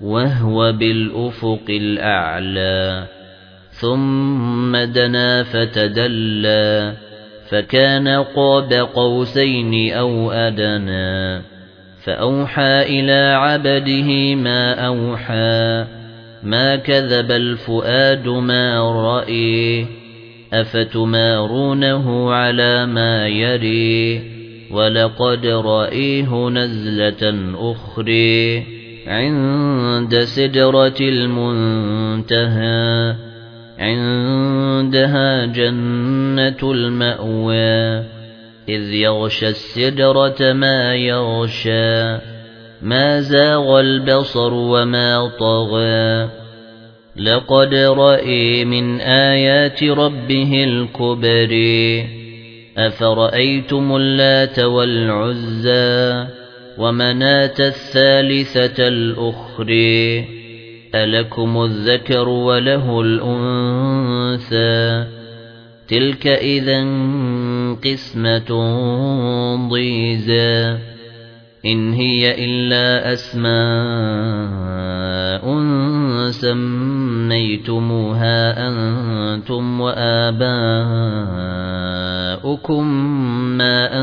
وهو بالأفق الأعلى ثم دنا فتدلى فكان قاب قوسين أو أدنى فأوحى إلى عبده ما أوحى ما كذب الفؤاد ما رأي أفتمارونه على ما يري ولقد رأيه نزلة أخرى عند سدرة المنتهى عندها جنة المأوى إذ يغشى السدرة ما يغشى ما زاغ البصر وما طغى. لقد رأي من آيات ربه الكبر أفرأيتم اللات والعزى؟ ومناة الثالثة الأخرى ألكم الذكر وله الأنثى. تلك إذا قسمة ضيزى. إن هي إلا أسماء سميتموها أنتم وآباؤكم ما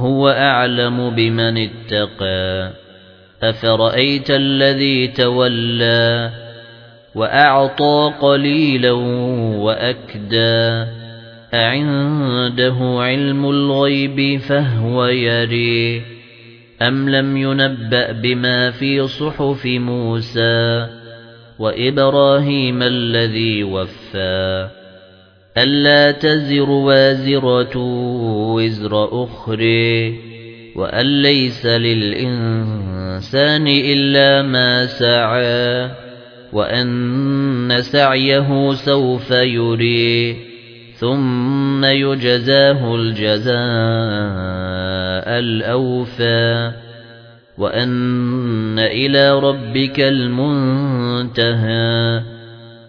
هو أعلم بمن اتقى. أفرأيت الذي تولى وأعطى قليلا وأكدى؟ أعنده علم الغيب فهو يري. أم لم ينبأ بما في صحف موسى وإبراهيم الذي وفى؟ ألا تزر وازرة وزر أخرى وأن ليس للإنسان إلا ما سعى وأن سعيه سوف يري ثم يجزاه الجزاء الأوفى وأن إلى ربك المنتهى.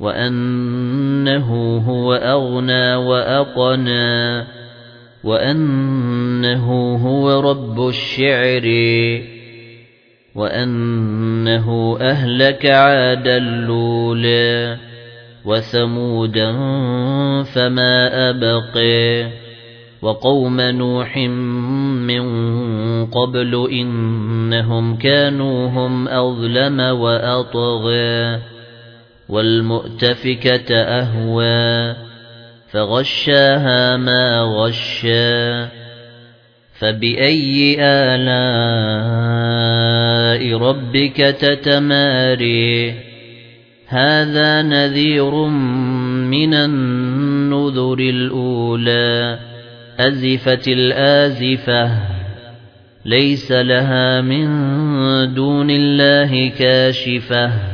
وأنه هو أغنى وأقنى وأنه هو رب الشعر وأنه أهلك عاد اللولا وثمودا فما أبقي وقوم نوح من قبل إنهم كانوا هم أظلم وأطغى والمؤتفكة أهوى فغشاها ما غشا فبأي آلاء ربك تتماري؟ هذا نذير من النذر الأولى أزفت الآزفة ليس لها من دون الله كاشفة.